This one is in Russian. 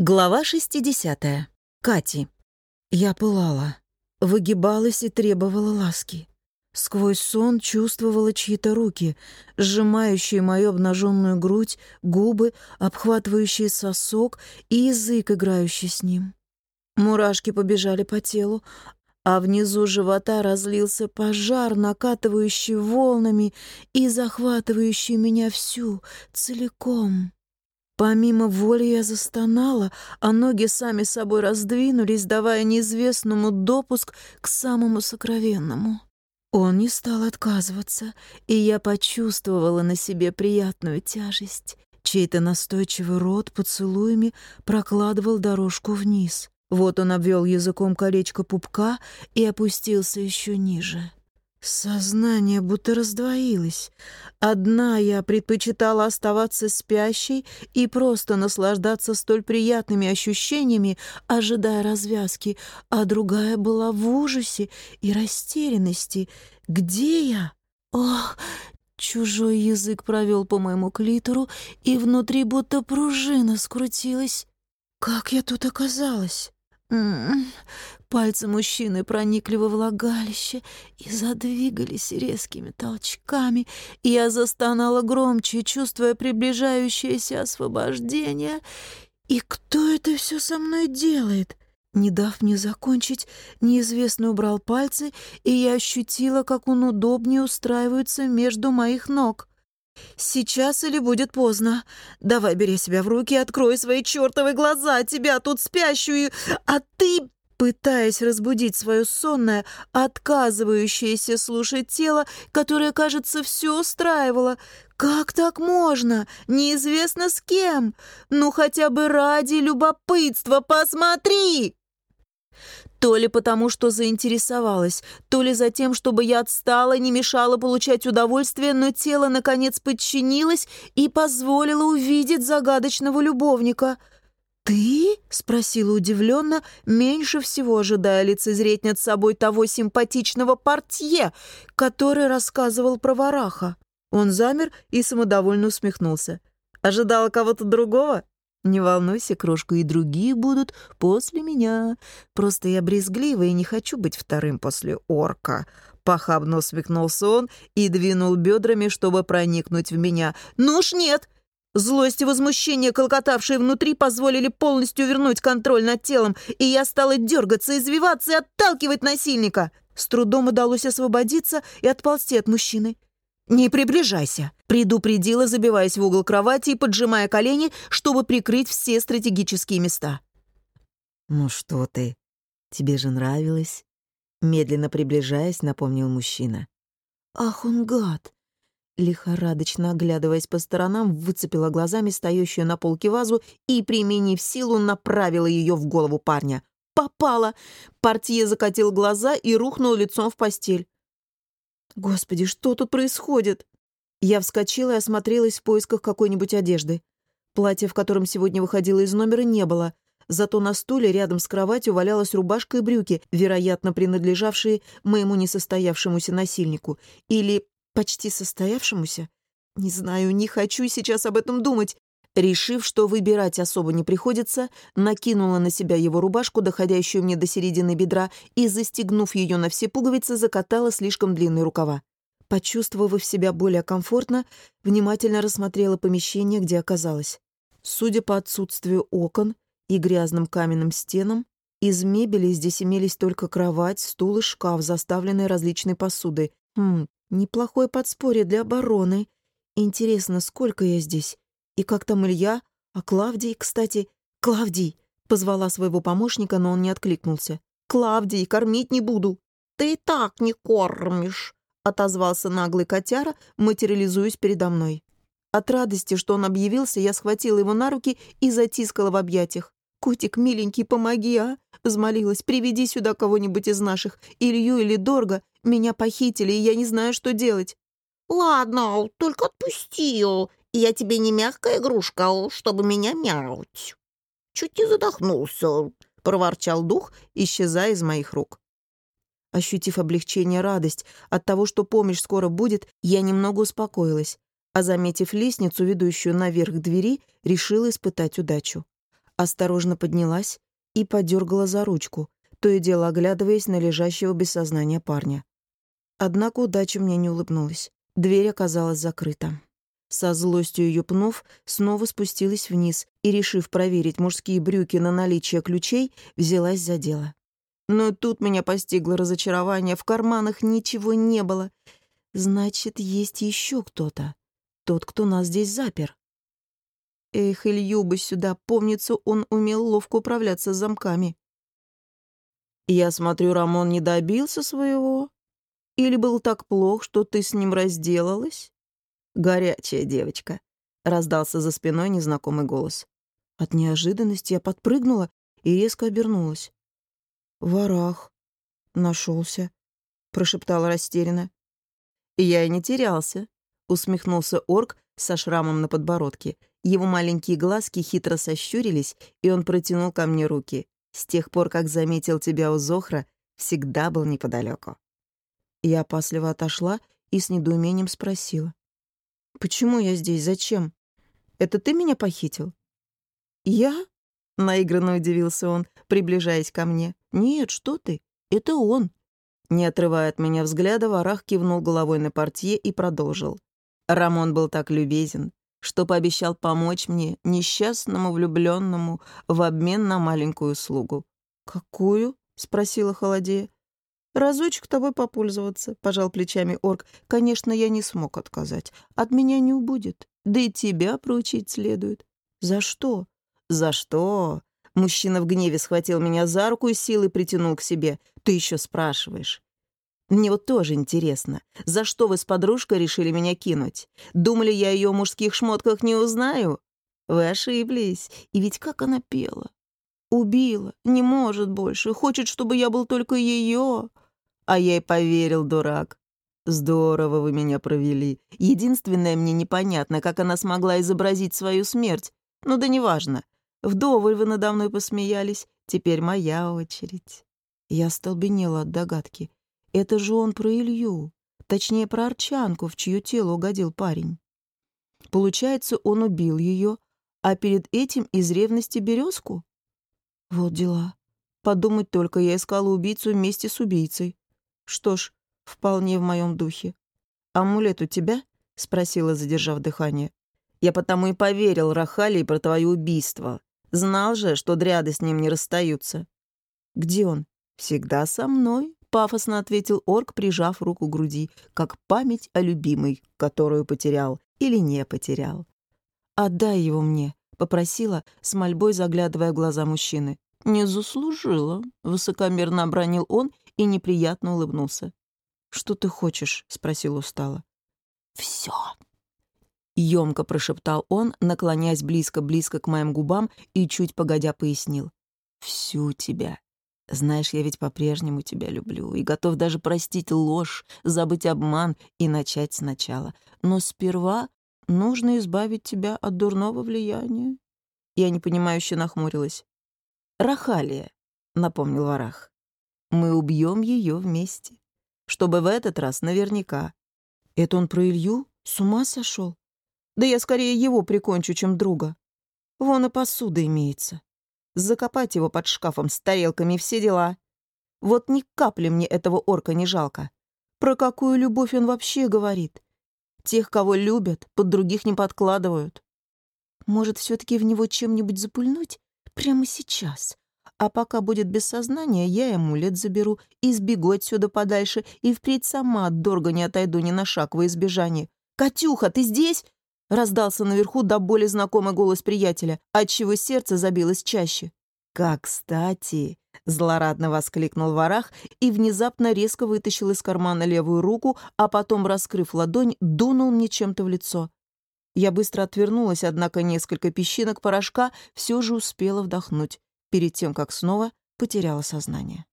Глава 60. Кати. Я пылала, выгибалась и требовала ласки. Сквозь сон чувствовала чьи-то руки, сжимающие мою обнаженную грудь, губы, обхватывающие сосок и язык, играющий с ним. Мурашки побежали по телу, а внизу живота разлился пожар, накатывающий волнами и захватывающий меня всю целиком. Помимо воли я застонала, а ноги сами собой раздвинулись, давая неизвестному допуск к самому сокровенному. Он не стал отказываться, и я почувствовала на себе приятную тяжесть. Чей-то настойчивый рот поцелуями прокладывал дорожку вниз. Вот он обвел языком колечко пупка и опустился еще ниже. Сознание будто раздвоилось. Одна я предпочитала оставаться спящей и просто наслаждаться столь приятными ощущениями, ожидая развязки, а другая была в ужасе и растерянности. «Где я?» «Ох!» Чужой язык провел по моему клитору, и внутри будто пружина скрутилась. «Как я тут оказалась?» Пальцы мужчины проникли во влагалище и задвигались резкими толчками. Я застонала громче, чувствуя приближающееся освобождение. И кто это все со мной делает? Не дав мне закончить, неизвестный убрал пальцы, и я ощутила, как он удобнее устраивается между моих ног. «Сейчас или будет поздно. Давай бери себя в руки, открой свои чертовы глаза, тебя тут спящую, а ты...» Пытаясь разбудить свое сонное, отказывающееся слушать тело, которое, кажется, все устраивало. «Как так можно? Неизвестно с кем. Ну, хотя бы ради любопытства посмотри!» То ли потому, что заинтересовалась, то ли за тем, чтобы я отстала, не мешала получать удовольствие, но тело, наконец, подчинилось и позволило увидеть загадочного любовника. «Ты?» — спросила удивленно, меньше всего ожидая лицезреть над собой того симпатичного портье, который рассказывал про вараха. Он замер и самодовольно усмехнулся. «Ожидала кого-то другого?» Не волнуйся, крошка, и другие будут после меня. Просто я брезглива и не хочу быть вторым после орка». Похабно усмехнулся он и двинул бедрами, чтобы проникнуть в меня. «Ну уж нет!» Злость и возмущение, колкотавшие внутри, позволили полностью вернуть контроль над телом, и я стала дергаться, извиваться и отталкивать насильника. С трудом удалось освободиться и отползти от мужчины. «Не приближайся», — предупредила, забиваясь в угол кровати и поджимая колени, чтобы прикрыть все стратегические места. «Ну что ты? Тебе же нравилось?» Медленно приближаясь, напомнил мужчина. «Ах он гад!» Лихорадочно оглядываясь по сторонам, выцепила глазами стоящую на полке вазу и, применив силу, направила ее в голову парня. «Попала!» Портье закатил глаза и рухнул лицом в постель. Господи, что тут происходит? Я вскочила и осмотрелась в поисках какой-нибудь одежды. Платья, в котором сегодня выходила из номера, не было. Зато на стуле рядом с кроватью валялась рубашка и брюки, вероятно, принадлежавшие моему несостоявшемуся насильнику. Или почти состоявшемуся. Не знаю, не хочу сейчас об этом думать. Решив, что выбирать особо не приходится, накинула на себя его рубашку, доходящую мне до середины бедра, и, застегнув ее на все пуговицы, закатала слишком длинные рукава. Почувствовав себя более комфортно, внимательно рассмотрела помещение, где оказалась. Судя по отсутствию окон и грязным каменным стенам, из мебели здесь имелись только кровать, стул и шкаф, заставленные различной посудой. Хм, неплохое подспорье для обороны. Интересно, сколько я здесь? И как там Илья? А Клавдий, кстати... Клавдий! Позвала своего помощника, но он не откликнулся. «Клавдий, кормить не буду!» «Ты и так не кормишь!» отозвался наглый котяра, материализуясь передо мной. От радости, что он объявился, я схватила его на руки и затискала в объятиях. «Котик, миленький, помоги, а?» — взмолилась. «Приведи сюда кого-нибудь из наших, Илью или Дорга. Меня похитили, и я не знаю, что делать». «Ладно, только отпусти, я тебе не мягкая игрушка, а чтобы меня мять. Чуть не задохнулся, — проворчал дух, исчезая из моих рук. Ощутив облегчение, радость от того, что помощь скоро будет, я немного успокоилась, а, заметив лестницу, ведущую наверх двери, решила испытать удачу. Осторожно поднялась и подергала за ручку, то и дело оглядываясь на лежащего без сознания парня. Однако удача мне не улыбнулась. Дверь оказалась закрыта. Со злостью ее пнув, снова спустилась вниз и, решив проверить мужские брюки на наличие ключей, взялась за дело. Но тут меня постигло разочарование. В карманах ничего не было. Значит, есть еще кто-то. Тот, кто нас здесь запер. Эх, Илью бы сюда. Помнится, он умел ловко управляться с замками. Я смотрю, Рамон не добился своего. Или был так плох, что ты с ним разделалась? Горячая девочка. Раздался за спиной незнакомый голос. От неожиданности я подпрыгнула и резко обернулась. «Варах. Нашелся», — прошептала растерянно. «Я и не терялся», — усмехнулся орк со шрамом на подбородке. Его маленькие глазки хитро сощурились, и он протянул ко мне руки. С тех пор, как заметил тебя у Зохра, всегда был неподалеку. Я опасливо отошла и с недоумением спросила. «Почему я здесь? Зачем? Это ты меня похитил?» «Я?» — наигранно удивился он, приближаясь ко мне. «Нет, что ты? Это он!» Не отрывая от меня взгляда, Варах кивнул головой на портье и продолжил. Рамон был так любезен, что пообещал помочь мне, несчастному влюбленному, в обмен на маленькую услугу. «Какую?» — спросила холодея. «Разочек тобой попользоваться», — пожал плечами орк. «Конечно, я не смог отказать. От меня не убудет. Да и тебя проучить следует». «За что?» «За что?» Мужчина в гневе схватил меня за руку и силой притянул к себе. «Ты еще спрашиваешь?» «Мне вот тоже интересно, за что вы с подружкой решили меня кинуть? Думали, я ее в мужских шмотках не узнаю? Вы ошиблись. И ведь как она пела? Убила, не может больше, хочет, чтобы я был только ее. А я и поверил, дурак. Здорово вы меня провели. Единственное мне непонятно, как она смогла изобразить свою смерть. Ну да неважно. Вдоволь вы надо мной посмеялись, теперь моя очередь. Я столбенела от догадки. Это же он про Илью, точнее, про Арчанку, в чье тело угодил парень. Получается, он убил ее, а перед этим из ревности березку? Вот дела. Подумать только, я искала убийцу вместе с убийцей. Что ж, вполне в моем духе. «Амулет у тебя?» — спросила, задержав дыхание. «Я потому и поверил Рахали про твое убийство. Знал же, что дряды с ним не расстаются. Где он? Всегда со мной, пафосно ответил орк, прижав руку к груди, как память о любимой, которую потерял или не потерял. Отдай его мне, попросила, с мольбой заглядывая в глаза мужчины. «Не заслужила», — высокомерно обронил он и неприятно улыбнулся. «Что ты хочешь?» — спросил устало. «Всё», Ёмко прошептал он, наклоняясь близко-близко к моим губам и чуть погодя пояснил. «Всю тебя. Знаешь, я ведь по-прежнему тебя люблю и готов даже простить ложь, забыть обман и начать сначала. Но сперва нужно избавить тебя от дурного влияния». Я непонимающе нахмурилась. «Рахалия», — напомнил Варах. «Мы убьем ее вместе, чтобы в этот раз наверняка». «Это он про Илью? С ума сошел? Да я скорее его прикончу, чем друга. Вон и посуда имеется. Закопать его под шкафом с тарелками все дела. Вот ни капли мне этого орка не жалко. Про какую любовь он вообще говорит? Тех, кого любят, под других не подкладывают. Может, все таки в него чем-нибудь запульнуть? Прямо сейчас. А пока будет без сознания, я ему лет заберу и сбегу отсюда подальше, и впредь сама от дорога не отойду ни на шаг во избежание. «Катюха, ты здесь?» Раздался наверху до боли знакомый голос приятеля, отчего сердце забилось чаще. «Как кстати!» — злорадно воскликнул Варах и внезапно резко вытащил из кармана левую руку, а потом, раскрыв ладонь, дунул мне чем-то в лицо. Я быстро отвернулась, однако несколько песчинок порошка все же успела вдохнуть, перед тем, как снова потеряла сознание.